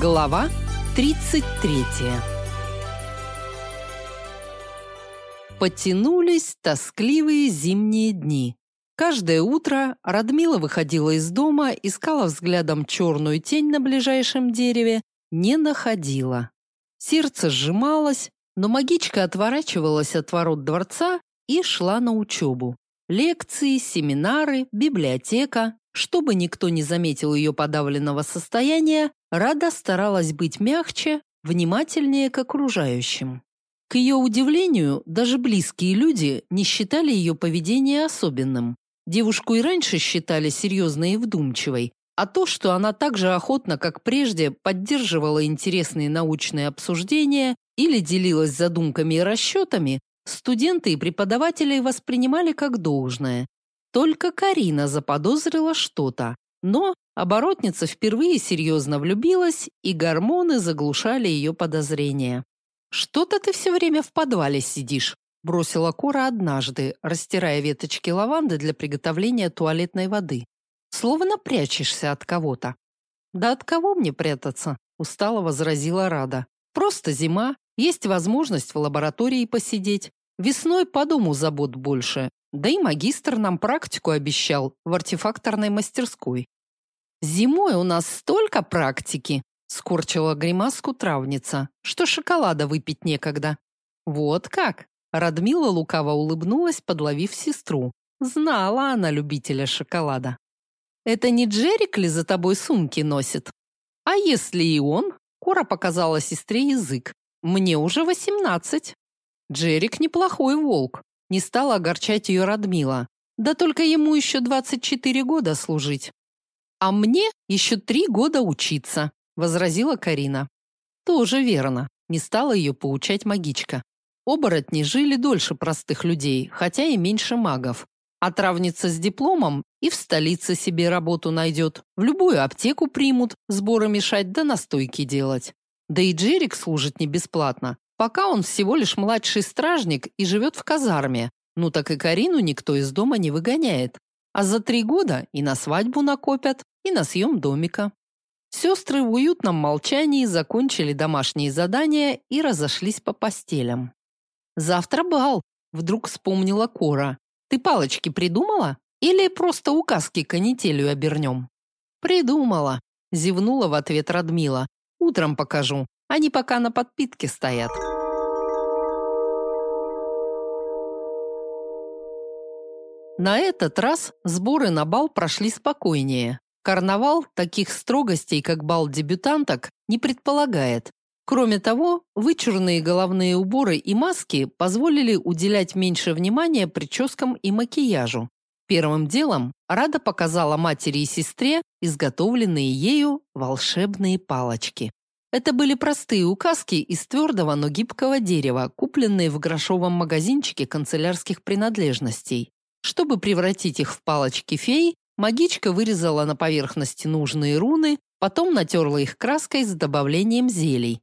Глава 33 Потянулись тоскливые зимние дни. Каждое утро Радмила выходила из дома, искала взглядом черную тень на ближайшем дереве, не находила. Сердце сжималось, но магичка отворачивалась от ворот дворца и шла на учебу. Лекции, семинары, библиотека. Чтобы никто не заметил ее подавленного состояния, Рада старалась быть мягче, внимательнее к окружающим. К ее удивлению, даже близкие люди не считали ее поведение особенным. Девушку и раньше считали серьезной и вдумчивой, а то, что она так же охотно, как прежде, поддерживала интересные научные обсуждения или делилась задумками и расчетами, студенты и преподаватели воспринимали как должное. Только Карина заподозрила что-то, но оборотница впервые серьезно влюбилась, и гормоны заглушали ее подозрения. «Что-то ты все время в подвале сидишь», бросила Кора однажды, растирая веточки лаванды для приготовления туалетной воды. «Словно прячешься от кого-то». «Да от кого мне прятаться?» устало возразила Рада. «Просто зима, есть возможность в лаборатории посидеть. Весной по дому забот больше. Да и магистр нам практику обещал в артефакторной мастерской. Зимой у нас столько практики, скорчила гримаску травница, что шоколада выпить некогда. Вот как? Радмила лукаво улыбнулась, подловив сестру. Знала она любителя шоколада. Это не Джерик ли за тобой сумки носит? А если и он? Кора показала сестре язык. Мне уже восемнадцать. Джерик неплохой волк. Не стала огорчать ее Радмила. Да только ему еще 24 года служить. А мне еще три года учиться, возразила Карина. Тоже верно. Не стала ее поучать магичка. Оборотни жили дольше простых людей, хотя и меньше магов. А травница с дипломом и в столице себе работу найдет. В любую аптеку примут, сборы мешать да настойки делать. Да и Джерик служит не бесплатно. Пока он всего лишь младший стражник и живет в казарме. Ну так и Карину никто из дома не выгоняет. А за три года и на свадьбу накопят, и на съем домика. Сестры в уютном молчании закончили домашние задания и разошлись по постелям. «Завтра бал», — вдруг вспомнила Кора. «Ты палочки придумала? Или просто указки канителью обернем?» «Придумала», — зевнула в ответ Радмила. «Утром покажу. Они пока на подпитке стоят. На этот раз сборы на бал прошли спокойнее. Карнавал таких строгостей, как бал дебютанток, не предполагает. Кроме того, вычурные головные уборы и маски позволили уделять меньше внимания прическам и макияжу. Первым делом Рада показала матери и сестре изготовленные ею волшебные палочки. Это были простые указки из твердого, но гибкого дерева, купленные в грошовом магазинчике канцелярских принадлежностей. Чтобы превратить их в палочки фей, магичка вырезала на поверхности нужные руны, потом натерла их краской с добавлением зелий.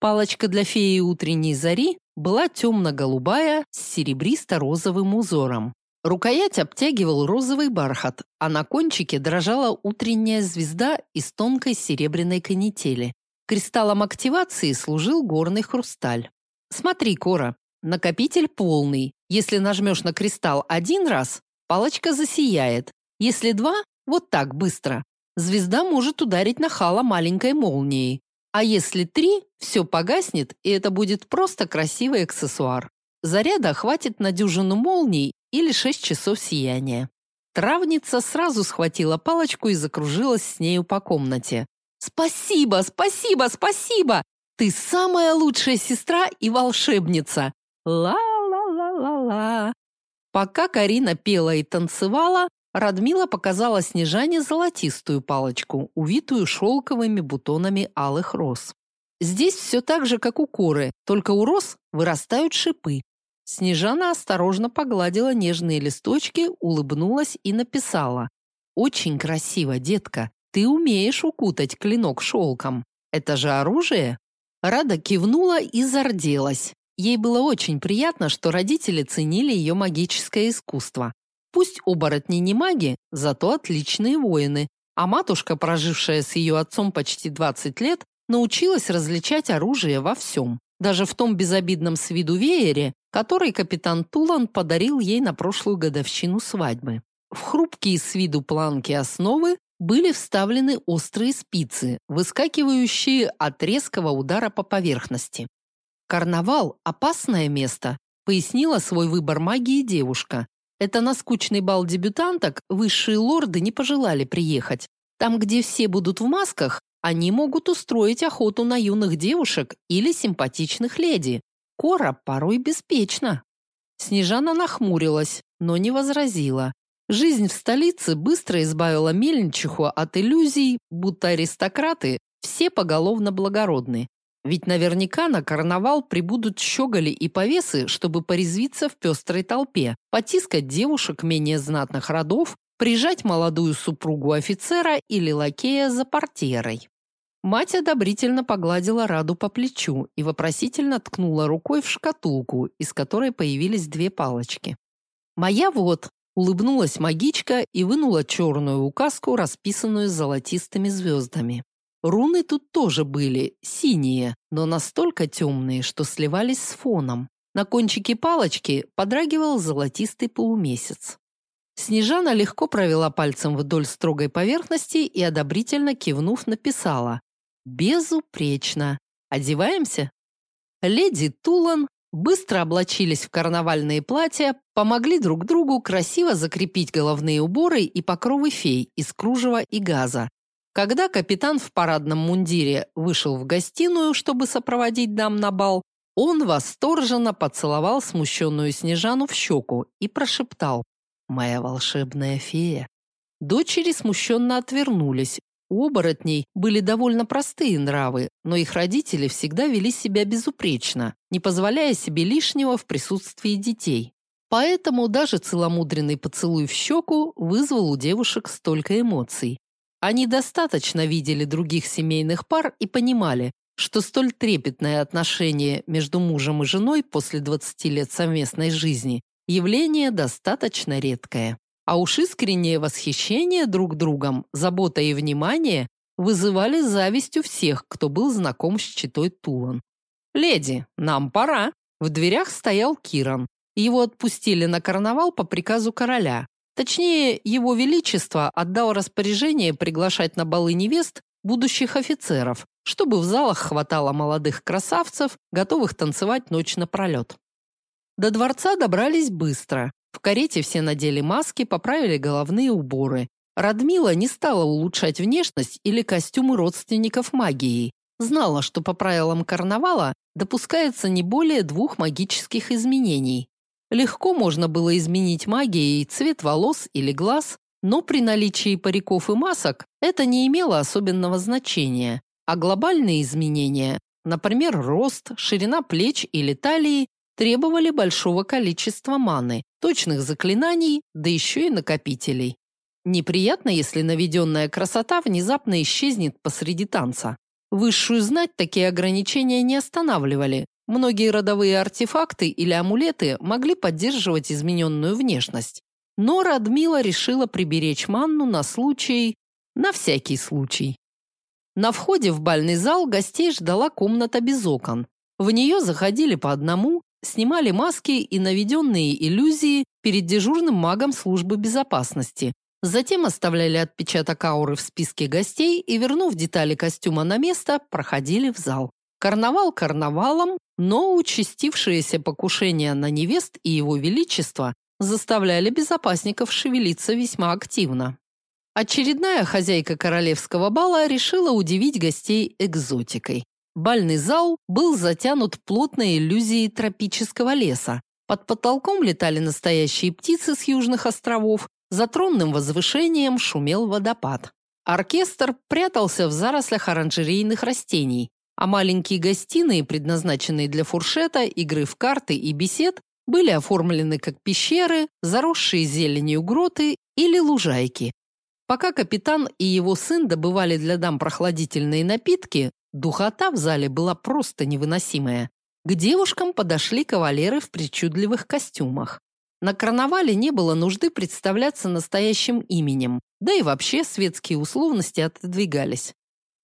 Палочка для феи утренней зари была темно-голубая с серебристо-розовым узором. Рукоять обтягивал розовый бархат, а на кончике дрожала утренняя звезда из тонкой серебряной канители. Кристаллом активации служил горный хрусталь. Смотри, Кора, накопитель полный. Если нажмешь на кристалл один раз, палочка засияет. Если два, вот так быстро, звезда может ударить на Хала маленькой молнией. А если три, все погаснет, и это будет просто красивый аксессуар. Заряда хватит на дюжину молний или 6 часов сияния. Травница сразу схватила палочку и закружилась с нею по комнате. Спасибо, спасибо, спасибо! Ты самая лучшая сестра и волшебница. Ла-ла-ла-ла-ла. Пока Карина пела и танцевала, Радмила показала Снежане золотистую палочку, увитую шелковыми бутонами алых роз. Здесь все так же, как у коры, только у роз вырастают шипы. Снежана осторожно погладила нежные листочки, улыбнулась и написала: "Очень красиво, детка. Ты умеешь укутать клинок шелком. Это же оружие? Рада кивнула и зарделась. Ей было очень приятно, что родители ценили ее магическое искусство. Пусть оборотни не маги, зато отличные воины. А матушка, прожившая с ее отцом почти 20 лет, научилась различать оружие во всем, даже в том безобидном с виду веере, который капитан Тулан подарил ей на прошлую годовщину свадьбы. В хрупкие с виду планки основы были вставлены острые спицы, выскакивающие от резкого удара по поверхности. Карнавал опасное место, пояснила свой выбор магии девушка. Это на скучный бал дебютанток высшие лорды не пожелали приехать. Там, где все будут в масках, они могут устроить охоту на юных девушек или симпатичных леди. Кора порой беспечна. Снежана нахмурилась, но не возразила. Жизнь в столице быстро избавила мельничиху от иллюзий, будто аристократы все поголовно благородны. Ведь наверняка на карнавал прибудут щеголи и повесы, чтобы порезвиться в пестрой толпе, потискать девушек менее знатных родов, прижать молодую супругу офицера или лакея за портьерой. Мать одобрительно погладила Раду по плечу и вопросительно ткнула рукой в шкатулку, из которой появились две палочки. «Моя вот!» – улыбнулась магичка и вынула черную указку, расписанную золотистыми звездами. Руны тут тоже были, синие, но настолько темные, что сливались с фоном. На кончике палочки подрагивал золотистый полумесяц. Снежана легко провела пальцем вдоль строгой поверхности и одобрительно кивнув написала: "Безупречно. Одеваемся?" Леди Тулан быстро облачились в карнавальные платья, помогли друг другу красиво закрепить головные уборы и покровы фей из кружева и газа. Когда капитан в парадном мундире вышел в гостиную, чтобы сопроводить дам на бал, он восторженно поцеловал смущенную Снежану в щеку и прошептал: моя волшебная фея. Дочери смущенно отвернулись. У оборотней были довольно простые нравы, но их родители всегда вели себя безупречно, не позволяя себе лишнего в присутствии детей. Поэтому даже целомудренный поцелуй в щеку вызвал у девушек столько эмоций. Они достаточно видели других семейных пар и понимали, что столь трепетное отношение между мужем и женой после 20 лет совместной жизни Явление достаточно редкое. А уж искреннее восхищение друг другом, забота и внимание вызывали зависть у всех, кто был знаком с читой Тулан. «Леди, нам пора!» В дверях стоял Киран. Его отпустили на карнавал по приказу короля. Точнее, его величество отдал распоряжение приглашать на балы невест будущих офицеров, чтобы в залах хватало молодых красавцев, готовых танцевать ночь напролет. До дворца добрались быстро. В карете все надели маски, поправили головные уборы. Радмила не стала улучшать внешность или костюмы родственников магии. Знала, что по правилам карнавала допускается не более двух магических изменений. Легко можно было изменить магией цвет волос или глаз, но при наличии париков и масок это не имело особенного значения. А глобальные изменения, например, рост, ширина плеч или талии, требовали большого количества маны, точных заклинаний, да еще и накопителей. Неприятно, если наведенная красота внезапно исчезнет посреди танца. Высшую знать такие ограничения не останавливали. Многие родовые артефакты или амулеты могли поддерживать измененную внешность. Но Радмила решила приберечь манну на случай, на всякий случай. На входе в бальный зал гостей ждала комната без окон. В нее заходили по одному, снимали маски и наведенные иллюзии перед дежурным магом службы безопасности. Затем оставляли отпечаток ауры в списке гостей и, вернув детали костюма на место, проходили в зал. Карнавал карнавалом, но участившиеся покушения на невест и его величество заставляли безопасников шевелиться весьма активно. Очередная хозяйка королевского бала решила удивить гостей экзотикой. Бальный зал был затянут плотной иллюзией тропического леса. Под потолком летали настоящие птицы с южных островов, за тронным возвышением шумел водопад. Оркестр прятался в зарослях оранжерейных растений, а маленькие гостиные, предназначенные для фуршета, игры в карты и бесед, были оформлены как пещеры, заросшие зеленью гроты или лужайки. Пока капитан и его сын добывали для дам прохладительные напитки, Духота в зале была просто невыносимая. К девушкам подошли кавалеры в причудливых костюмах. На карнавале не было нужды представляться настоящим именем, да и вообще светские условности отодвигались.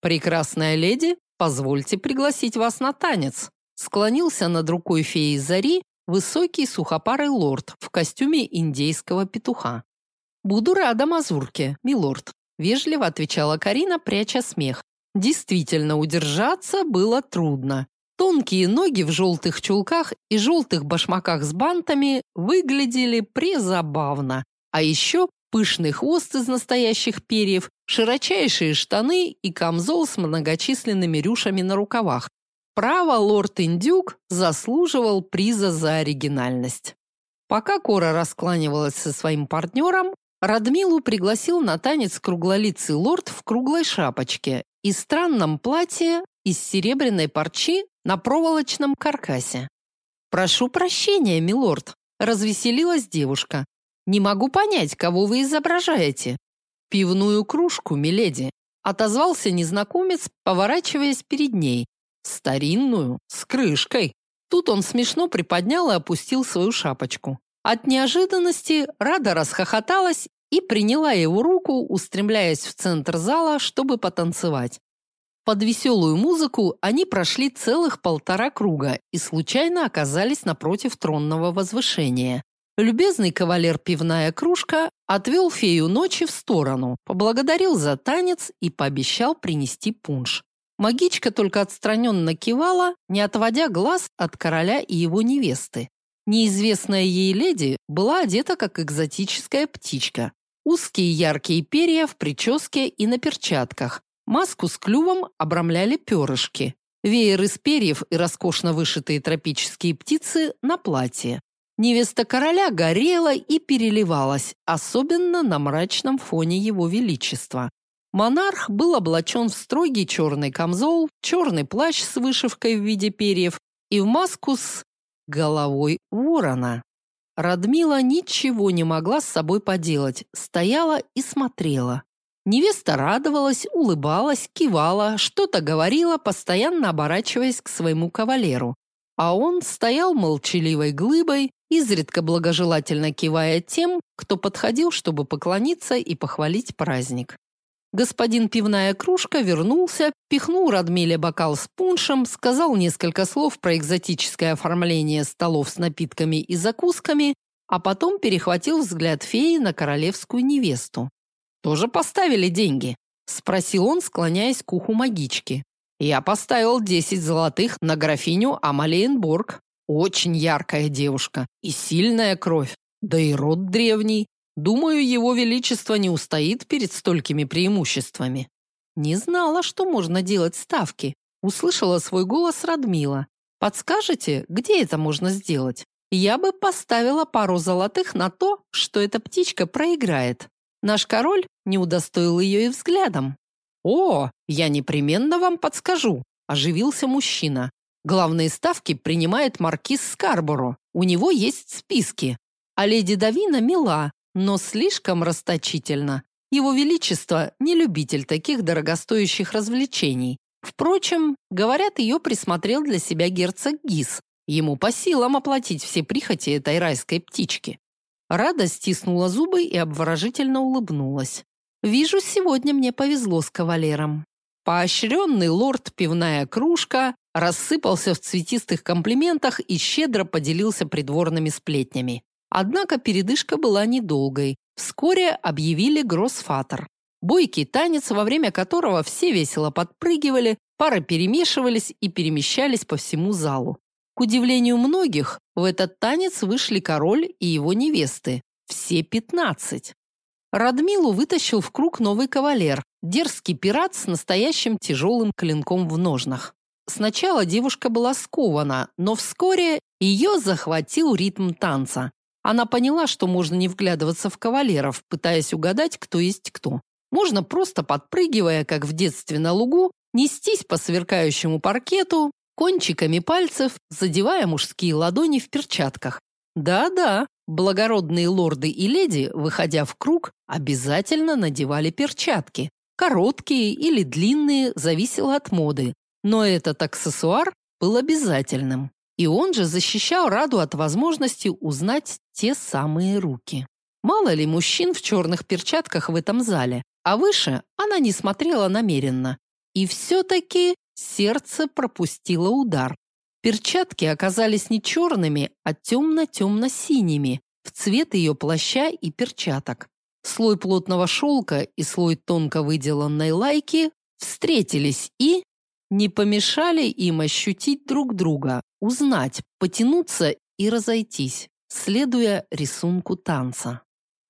«Прекрасная леди, позвольте пригласить вас на танец. Склонился над рукой феи Зари высокий сухопарый лорд в костюме индейского петуха. Буду рада мазурке, милорд, вежливо отвечала Карина, пряча смех. Действительно, удержаться было трудно. Тонкие ноги в желтых чулках и желтых башмаках с бантами выглядели призабавно. А еще пышный хвост из настоящих перьев, широчайшие штаны и камзол с многочисленными рюшами на рукавах. Право, лорд Индюк заслуживал приза за оригинальность. Пока Кора раскланивалась со своим партнером, Радмилу пригласил на танец круглолицый лорд в круглой шапочке и странном платье из серебряной парчи на проволочном каркасе. «Прошу прощения, милорд», – развеселилась девушка. «Не могу понять, кого вы изображаете». «Пивную кружку, миледи», – отозвался незнакомец, поворачиваясь перед ней. «Старинную, с крышкой». Тут он смешно приподнял и опустил свою шапочку. От неожиданности Рада расхохоталась и приняла его руку, устремляясь в центр зала, чтобы потанцевать. Под веселую музыку они прошли целых полтора круга и случайно оказались напротив тронного возвышения. Любезный кавалер пивная кружка отвел фею ночи в сторону, поблагодарил за танец и пообещал принести пунш. Магичка только отстраненно кивала, не отводя глаз от короля и его невесты. Неизвестная ей леди была одета как экзотическая птичка. Узкие яркие перья в прическе и на перчатках, Маску с клювом обрамляли перышки. Веер из перьев и роскошно вышитые тропические птицы на платье. Невеста короля горела и переливалась, особенно на мрачном фоне его величества. Монарх был облачен в строгий черный камзол, черный плащ с вышивкой в виде перьев и в маску с головой ворона. Радмила ничего не могла с собой поделать, стояла и смотрела. Невеста радовалась, улыбалась, кивала, что-то говорила, постоянно оборачиваясь к своему кавалеру. А он стоял молчаливой глыбой, изредка благожелательно кивая тем, кто подходил, чтобы поклониться и похвалить праздник. Господин пивная кружка вернулся, пихнул Радмиле бокал с пуншем, сказал несколько слов про экзотическое оформление столов с напитками и закусками, а потом перехватил взгляд феи на королевскую невесту. Тоже поставили деньги? спросил он, склоняясь к уху магички. Я поставил 10 золотых на графиню Амалиенбург. Очень яркая девушка и сильная кровь, да и род древний. Думаю, его величество не устоит перед столькими преимуществами. Не знала, что можно делать ставки. Услышала свой голос Радмила. Подскажете, где это можно сделать? Я бы поставила пару золотых на то, что эта птичка проиграет. Наш король не удостоил ее и взглядом. «О, я непременно вам подскажу», – оживился мужчина. «Главные ставки принимает маркиз Скарборо. У него есть списки. А леди Давина мила, но слишком расточительна. Его Величество не любитель таких дорогостоящих развлечений. Впрочем, говорят, ее присмотрел для себя герцог Гис. Ему по силам оплатить все прихоти этой райской птички. Рада стиснула зубы и обворожительно улыбнулась. Вижу, сегодня мне повезло с кавалером. Поощренный лорд пивная кружка рассыпался в цветистых комплиментах и щедро поделился придворными сплетнями. Однако передышка была недолгой. Вскоре объявили гроссфатер. Бойкий танец, во время которого все весело подпрыгивали, пары перемешивались и перемещались по всему залу. К удивлению многих, в этот танец вышли король и его невесты, все пятнадцать. Радмилу вытащил в круг новый кавалер, дерзкий пират с настоящим тяжелым клинком в ножнах. Сначала девушка была скована, но вскоре ее захватил ритм танца. Она поняла, что можно не вглядываться в кавалеров, пытаясь угадать, кто есть кто. Можно просто подпрыгивая, как в детстве на лугу, нестись по сверкающему паркету, кончиками пальцев задевая мужские ладони в перчатках. Да-да, благородные лорды и леди, выходя в круг, обязательно надевали перчатки. Короткие или длинные, зависело от моды. Но этот аксессуар был обязательным. И он же защищал Раду от возможности узнать те самые руки. Мало ли мужчин в черных перчатках в этом зале, а выше она не смотрела намеренно. И все-таки Сердце пропустило удар. Перчатки оказались не черными, а темно-темно-синими, в цвет ее плаща и перчаток. Слой плотного шелка и слой тонко выделанной лайки встретились и не помешали им ощутить друг друга, узнать, потянуться и разойтись, следуя рисунку танца.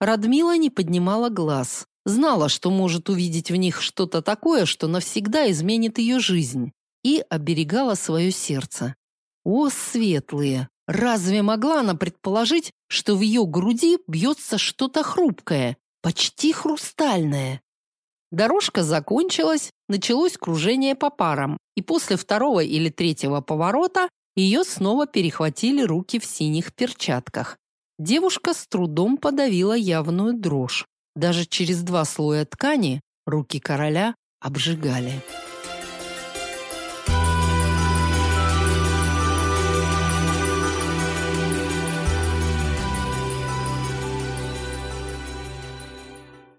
Радмила не поднимала глаз, знала, что может увидеть в них что-то такое, что навсегда изменит ее жизнь, и оберегала свое сердце. О, светлые! Разве могла она предположить, что в ее груди бьется что-то хрупкое, почти хрустальное? Дорожка закончилась, началось кружение по парам, и после второго или третьего поворота ее снова перехватили руки в синих перчатках. Девушка с трудом подавила явную дрожь. Даже через два слоя ткани руки короля обжигали.